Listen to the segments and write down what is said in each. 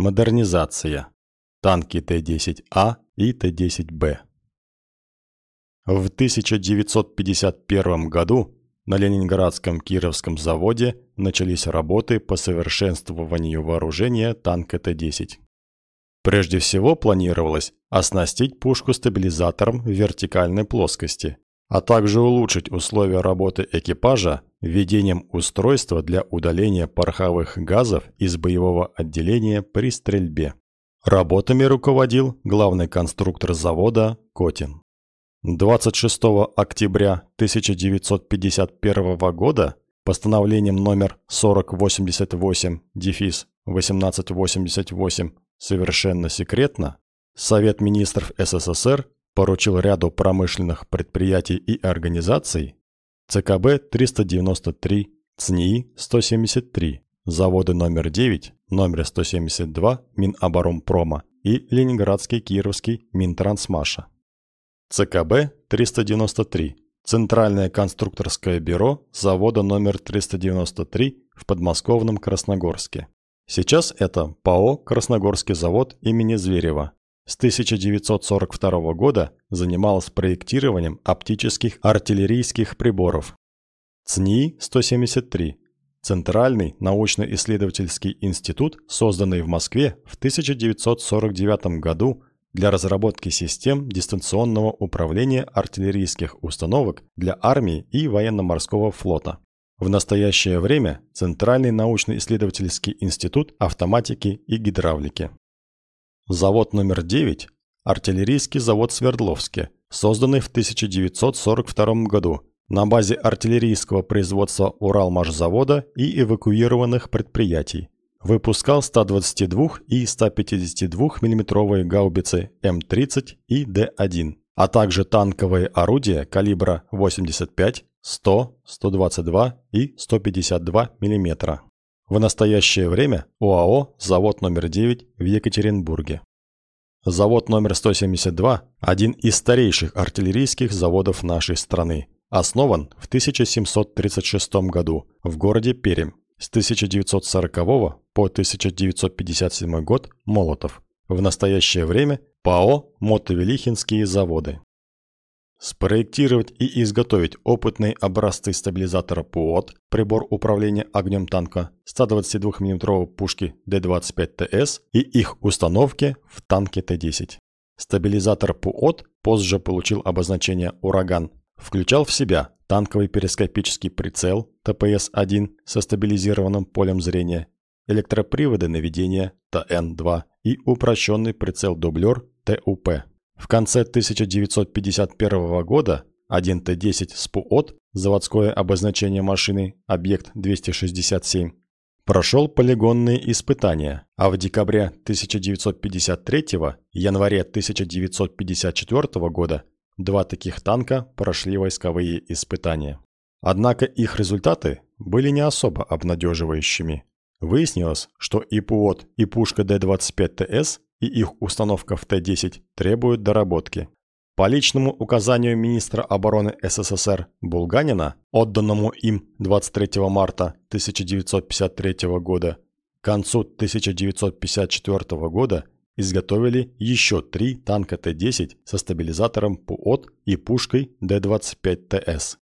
Модернизация. Танки Т-10А и Т-10Б. В 1951 году на Ленинградском Кировском заводе начались работы по совершенствованию вооружения танка Т-10. Прежде всего планировалось оснастить пушку стабилизатором в вертикальной плоскости, а также улучшить условия работы экипажа введением устройства для удаления пороховых газов из боевого отделения при стрельбе. Работами руководил главный конструктор завода Котин. 26 октября 1951 года постановлением номер 4088 дефис 1888 совершенно секретно Совет министров СССР поручил ряду промышленных предприятий и организаций ЦКБ-393, ЦНИИ-173, заводы номер 9, номер 172 Миноборонпрома и Ленинградский Кировский Минтрансмаша. ЦКБ-393, Центральное конструкторское бюро завода номер 393 в подмосковном Красногорске. Сейчас это ПАО «Красногорский завод имени Зверева», с 1942 года занималась проектированием оптических артиллерийских приборов. ЦНИИ-173 – Центральный научно-исследовательский институт, созданный в Москве в 1949 году для разработки систем дистанционного управления артиллерийских установок для армии и военно-морского флота. В настоящее время Центральный научно-исследовательский институт автоматики и гидравлики. Завод номер 9 – артиллерийский завод Свердловске, созданный в 1942 году на базе артиллерийского производства Уралмашзавода и эвакуированных предприятий. Выпускал 122 и 152 мм гаубицы М-30 и Д-1, а также танковые орудия калибра 85, 100, 122 и 152 мм. В настоящее время ОАО «Завод номер 9» в Екатеринбурге. Завод номер 172 – один из старейших артиллерийских заводов нашей страны. Основан в 1736 году в городе Пермь. С 1940 по 1957 год – Молотов. В настоящее время – ПАО «Мотовелихинские заводы». Спроектировать и изготовить опытные образцы стабилизатора ПУОТ, прибор управления огнем танка 122 мм пушки Д-25ТС и их установки в танке Т-10. Стабилизатор ПУОТ позже получил обозначение «Ураган». Включал в себя танковый перископический прицел ТПС-1 со стабилизированным полем зрения, электроприводы наведения ТН-2 и упрощенный прицел-дублер ТУП. В конце 1951 года 1Т-10 СПУОТ, заводское обозначение машины, объект 267, прошел полигонные испытания, а в декабре 1953 январе 1954 года два таких танка прошли войсковые испытания. Однако их результаты были не особо обнадеживающими. Выяснилось, что и ПУОТ, и пушка Д-25ТС и их установка в Т-10 требуют доработки. По личному указанию министра обороны СССР Булганина, отданному им 23 марта 1953 года, к концу 1954 года изготовили еще три танка Т-10 со стабилизатором ПУОТ и пушкой Д-25ТС.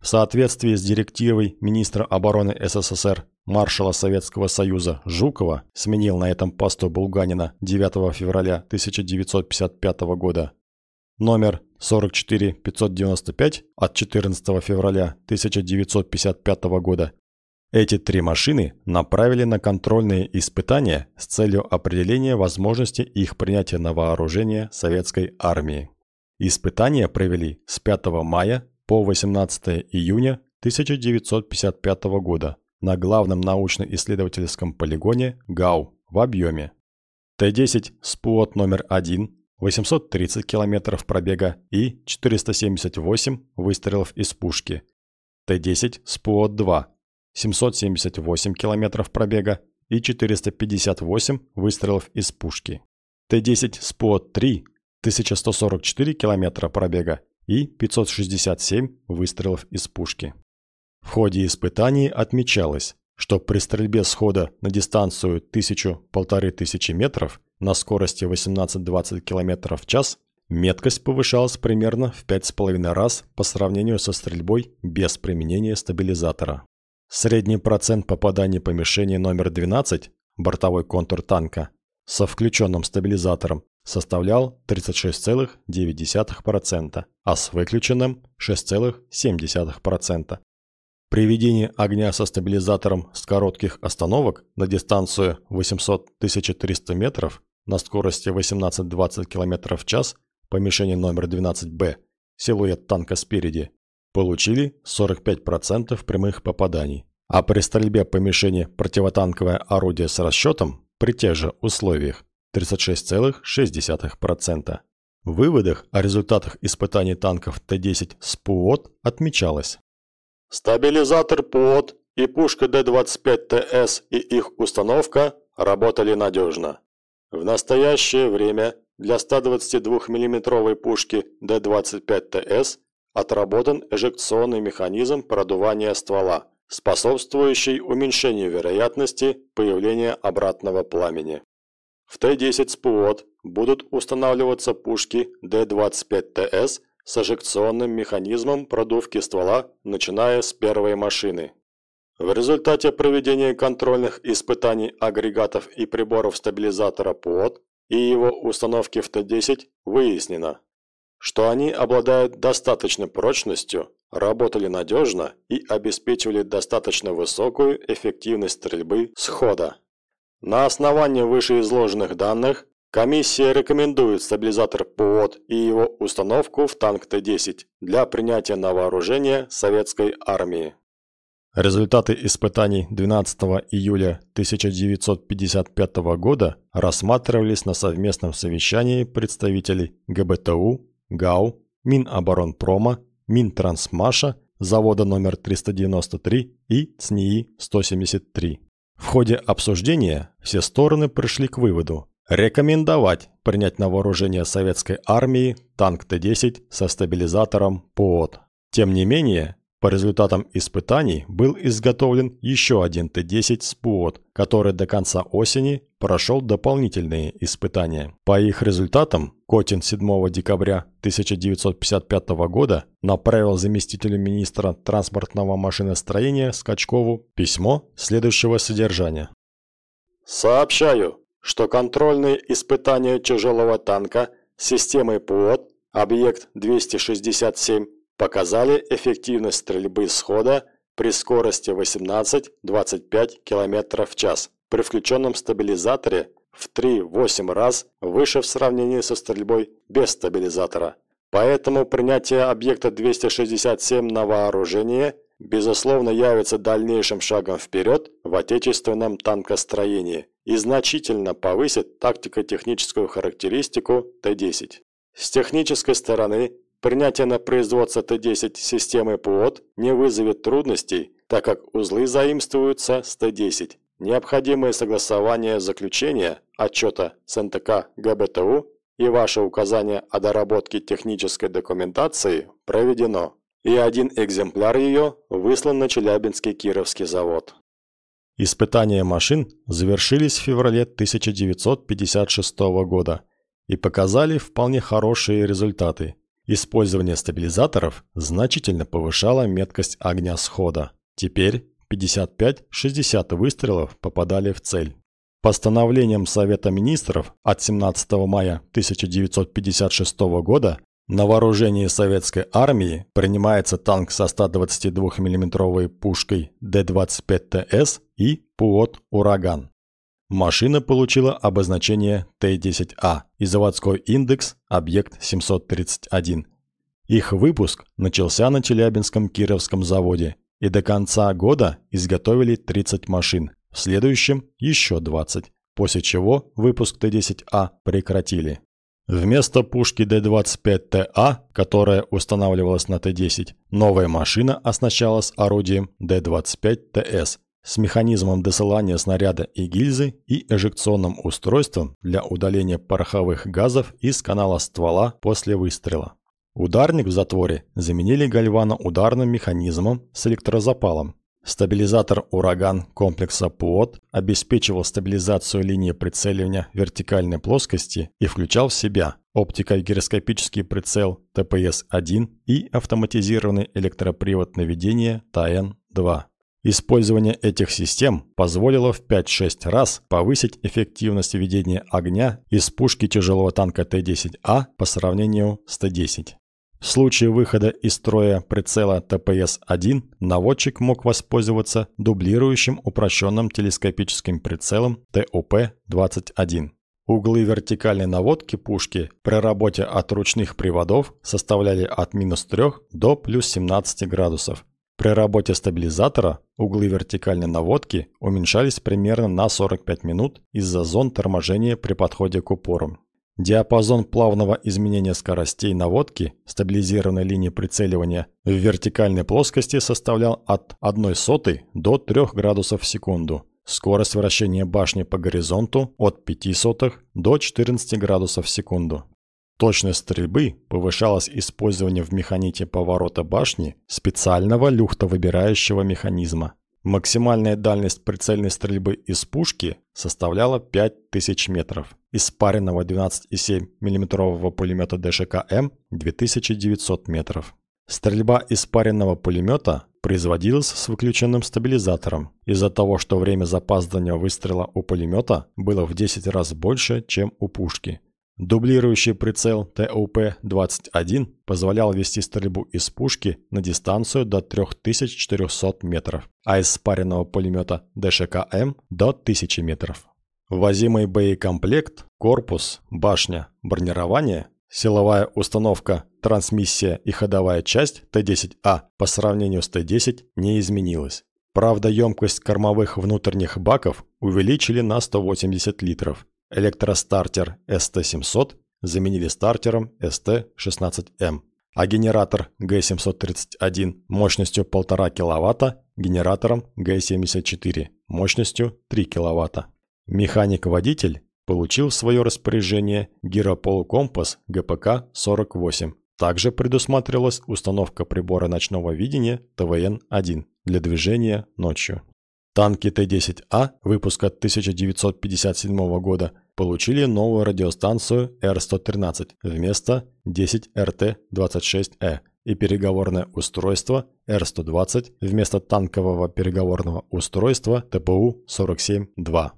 В соответствии с директивой министра обороны СССР маршала Советского Союза Жукова сменил на этом посту Булганина 9 февраля 1955 года. Номер 44595 от 14 февраля 1955 года. Эти три машины направили на контрольные испытания с целью определения возможности их принятия на вооружение советской армии. Испытания провели с 5 мая по 18 июня 1955 года на главном научно-исследовательском полигоне ГАУ в объеме. Т-10 СПУОТ номер 1, 830 км пробега и 478 выстрелов из пушки. Т-10 СПУОТ 2, 778 км пробега и 458 выстрелов из пушки. Т-10 СПУОТ 3, 1144 км пробега и 567 выстрелов из пушки. В ходе испытаний отмечалось, что при стрельбе с хода на дистанцию 1000-1500 метров на скорости 18-20 км в час меткость повышалась примерно в 5,5 раз по сравнению со стрельбой без применения стабилизатора. Средний процент попаданий по мишени номер 12, бортовой контур танка, со включенным стабилизатором составлял 36,9%, а с выключенным 6,7%. При ведении огня со стабилизатором с коротких остановок на дистанцию 800-1300 метров на скорости 18-20 км в час по мишени номер 12Б, силуэт танка спереди, получили 45% прямых попаданий. А при стрельбе по мишени противотанковое орудие с расчетом при тех же условиях 36,6%. В выводах о результатах испытаний танков Т-10 с ПУОТ отмечалось. Стабилизатор ПУОТ и пушка Д-25ТС и их установка работали надежно. В настоящее время для 122 миллиметровой пушки Д-25ТС отработан эжекционный механизм продувания ствола, способствующий уменьшению вероятности появления обратного пламени. В Т-10 СПУОТ будут устанавливаться пушки Д-25ТС с эжекционным механизмом продувки ствола, начиная с первой машины. В результате проведения контрольных испытаний агрегатов и приборов стабилизатора ПУОТ и его установки в Т-10 выяснено, что они обладают достаточной прочностью, работали надежно и обеспечивали достаточно высокую эффективность стрельбы с хода. На основании вышеизложенных данных комиссия рекомендует стабилизатор ПОД и его установку в танк Т-10 для принятия на вооружение советской армии. Результаты испытаний 12 июля 1955 года рассматривались на совместном совещании представителей ГБТУ, ГАУ, Миноборонпрома, Минтрансмаша, завода номер 393 и ЦНИИ-173. В ходе обсуждения все стороны пришли к выводу рекомендовать принять на вооружение советской армии танк Т-10 со стабилизатором ПОД. Тем не менее, по результатам испытаний был изготовлен еще один Т-10 СПУОТ, который до конца осени прошел дополнительные испытания. По их результатам Котин 7 декабря 1955 года направил заместителю министра транспортного машиностроения Скачкову письмо следующего содержания. «Сообщаю, что контрольные испытания тяжелого танка системой ПУОТ объект 267 показали эффективность стрельбы схода при скорости 18-25 км в час при включенном стабилизаторе в 3-8 раз выше в сравнении со стрельбой без стабилизатора. Поэтому принятие объекта 267 на вооружение безусловно явится дальнейшим шагом вперед в отечественном танкостроении и значительно повысит тактико-техническую характеристику Т-10. С технической стороны Принятие на производство Т-10 системы ПОД не вызовет трудностей, так как узлы заимствуются с Т-10. Необходимое согласование заключения отчета с НТК ГБТУ и ваше указание о доработке технической документации проведено, и один экземпляр ее выслан на Челябинский Кировский завод. Испытания машин завершились в феврале 1956 года и показали вполне хорошие результаты – Использование стабилизаторов значительно повышало меткость огня схода. Теперь 55-60 выстрелов попадали в цель. Постановлением Совета министров от 17 мая 1956 года на вооружении советской армии принимается танк со 122 миллиметровой пушкой Д-25ТС и ПУОТ «Ураган». Машина получила обозначение Т-10А и заводской индекс объект 731. Их выпуск начался на Челябинском Кировском заводе, и до конца года изготовили 30 машин, в следующем еще 20, после чего выпуск Т-10А прекратили. Вместо пушки Д-25ТА, которая устанавливалась на Т-10, новая машина оснащалась орудием Д-25ТС с механизмом досылания снаряда и гильзы и эжекционным устройством для удаления пороховых газов из канала ствола после выстрела. Ударник в затворе заменили гальвано-ударным механизмом с электрозапалом. Стабилизатор «Ураган» комплекса ПУОТ обеспечивал стабилизацию линии прицеливания вертикальной плоскости и включал в себя оптико-гироскопический прицел ТПС-1 и автоматизированный электропривод наведения ТАН-2. Использование этих систем позволило в 5-6 раз повысить эффективность ведения огня из пушки тяжелого танка Т-10А по сравнению с Т-10. В случае выхода из строя прицела ТПС-1 наводчик мог воспользоваться дублирующим упрощенным телескопическим прицелом ТУП-21. Углы вертикальной наводки пушки при работе от ручных приводов составляли от минус 3 до плюс 17 градусов. При работе стабилизатора углы вертикальной наводки уменьшались примерно на 45 минут из-за зон торможения при подходе к упорам. Диапазон плавного изменения скоростей наводки стабилизированной линии прицеливания в вертикальной плоскости составлял от 1 сотой до 3 градусов в секунду. Скорость вращения башни по горизонту от 5 сотых до 14 градусов в секунду. Точность стрельбы повышалась использованием в механике поворота башни специального люхтовыбирающего механизма. Максимальная дальность прицельной стрельбы из пушки составляла 5000 метров. Из спаренного 12,7 мм пулемета ДШК-М 2900 метров. Стрельба из спаренного пулемета производилась с выключенным стабилизатором из-за того, что время запаздывания выстрела у пулемета было в 10 раз больше, чем у пушки. Дублирующий прицел ТУП-21 позволял вести стрельбу из пушки на дистанцию до 3400 метров, а из спаренного пулемета ДШК-М до 1000 метров. Возимый боекомплект, корпус, башня, бронирование, силовая установка, трансмиссия и ходовая часть Т-10А по сравнению с Т-10 не изменилась. Правда, емкость кормовых внутренних баков увеличили на 180 литров, Электростартер ST700 заменили стартером ST16M, а генератор G731 мощностью 1,5 кВт генератором G74 мощностью 3 кВт. Механик-водитель получил в свое распоряжение гирополукомпас ГПК-48. Также предусматривалась установка прибора ночного видения ТВН-1 для движения ночью. Танки Т-10А выпуска 1957 года получили новую радиостанцию Р-113 вместо 10РТ-26Э и переговорное устройство Р-120 вместо танкового переговорного устройства ТПУ-47-2.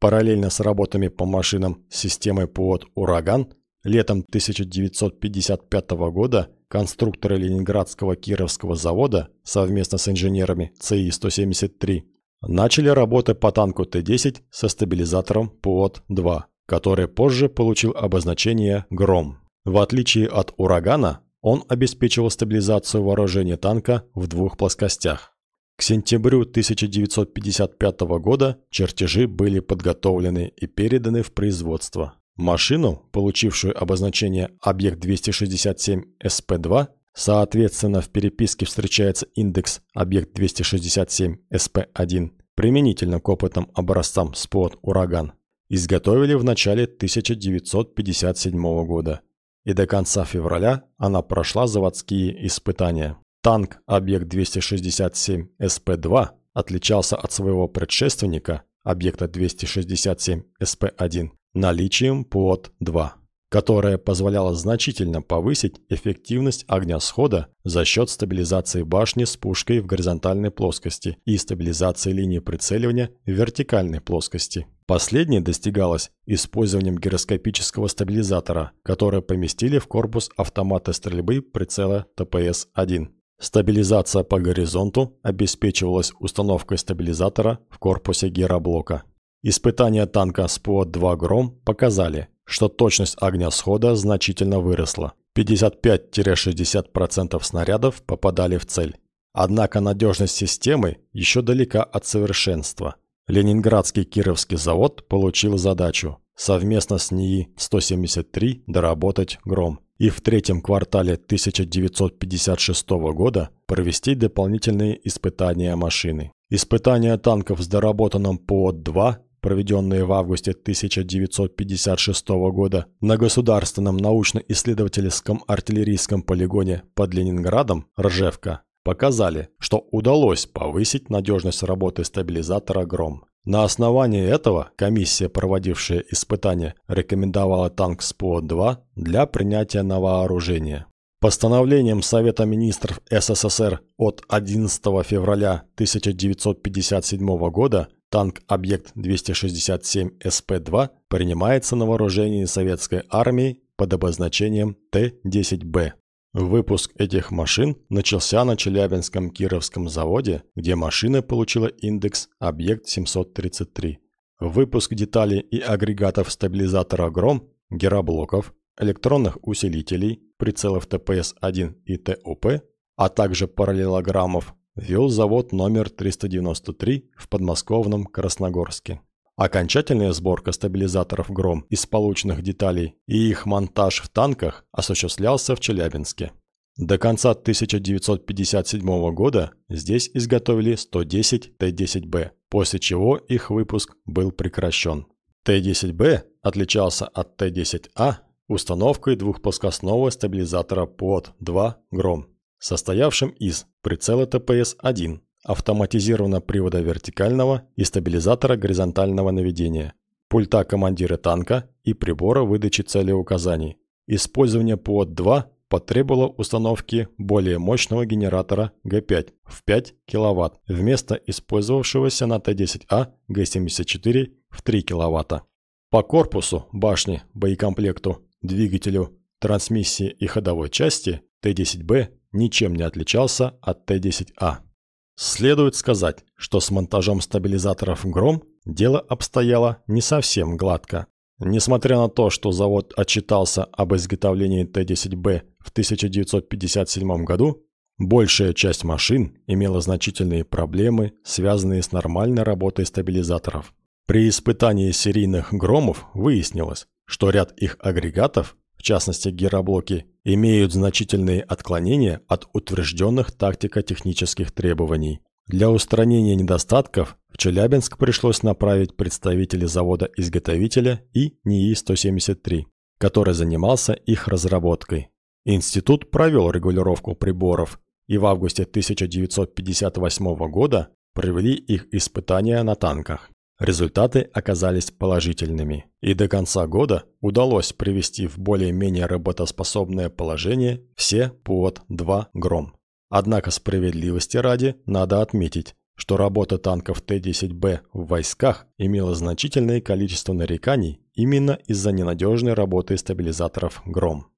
Параллельно с работами по машинам системы ПУОТ «Ураган» летом 1955 года конструкторы Ленинградского Кировского завода совместно с инженерами ЦИ-173 Начали работы по танку Т-10 со стабилизатором ПУОТ-2, который позже получил обозначение «Гром». В отличие от «Урагана», он обеспечивал стабилизацию вооружения танка в двух плоскостях. К сентябрю 1955 года чертежи были подготовлены и переданы в производство. Машину, получившую обозначение «Объект 267 СП-2», Соответственно, в переписке встречается индекс объект 267 SP1 применительно к опытным образцам СПОТ «Ураган». Изготовили в начале 1957 года. И до конца февраля она прошла заводские испытания. Танк объект 267 SP2 отличался от своего предшественника, объекта 267 SP1, наличием ПОТ-2 которая позволяла значительно повысить эффективность огня схода за счет стабилизации башни с пушкой в горизонтальной плоскости и стабилизации линии прицеливания в вертикальной плоскости. Последнее достигалось использованием гироскопического стабилизатора, который поместили в корпус автомата стрельбы прицела ТПС-1. Стабилизация по горизонту обеспечивалась установкой стабилизатора в корпусе гироблока. Испытания танка СПО-2 «Гром» показали, что точность огня схода значительно выросла. 55-60% снарядов попадали в цель. Однако надежность системы еще далека от совершенства. Ленинградский Кировский завод получил задачу совместно с НИИ-173 доработать «Гром» и в третьем квартале 1956 года провести дополнительные испытания машины. Испытания танков с доработанным ПОД-2 проведенные в августе 1956 года на Государственном научно-исследовательском артиллерийском полигоне под Ленинградом, Ржевка, показали, что удалось повысить надежность работы стабилизатора «Гром». На основании этого комиссия, проводившая испытания, рекомендовала танк СПО-2 для принятия на вооружение. Постановлением Совета министров СССР от 11 февраля 1957 года танк «Объект 267 СП-2» принимается на вооружение советской армии под обозначением Т-10Б. Выпуск этих машин начался на Челябинском Кировском заводе, где машина получила индекс «Объект 733». Выпуск деталей и агрегатов стабилизатора «Гром», героблоков, электронных усилителей, прицелов ТПС-1 и ТУП, а также параллелограммов, вел завод номер 393 в подмосковном Красногорске. Окончательная сборка стабилизаторов «Гром» из полученных деталей и их монтаж в танках осуществлялся в Челябинске. До конца 1957 года здесь изготовили 110 Т-10Б, после чего их выпуск был прекращен. Т-10Б отличался от Т-10А установкой двухплоскостного стабилизатора ПОД-2 «Гром», состоявшим из прицела ТПС-1, автоматизированного привода вертикального и стабилизатора горизонтального наведения, пульта командира танка и прибора выдачи целеуказаний. Использование ПОД-2 потребовало установки более мощного генератора Г5 в 5 кВт вместо использовавшегося на Т-10А Г74 в 3 кВт. По корпусу, башне, боекомплекту, двигателю, трансмиссии и ходовой части Т-10Б ничем не отличался от Т-10А. Следует сказать, что с монтажом стабилизаторов «Гром» дело обстояло не совсем гладко. Несмотря на то, что завод отчитался об изготовлении Т-10Б в 1957 году, большая часть машин имела значительные проблемы, связанные с нормальной работой стабилизаторов. При испытании серийных «Громов» выяснилось, что ряд их агрегатов, в частности гироблоки, имеют значительные отклонения от утвержденных тактико-технических требований. Для устранения недостатков в Челябинск пришлось направить представителей завода-изготовителя и НИИ-173, который занимался их разработкой. Институт провел регулировку приборов и в августе 1958 года провели их испытания на танках. Результаты оказались положительными, и до конца года удалось привести в более-менее работоспособное положение все ПОД-2 «Гром». Однако справедливости ради надо отметить, что работа танков Т-10Б в войсках имела значительное количество нареканий именно из-за ненадежной работы стабилизаторов «Гром».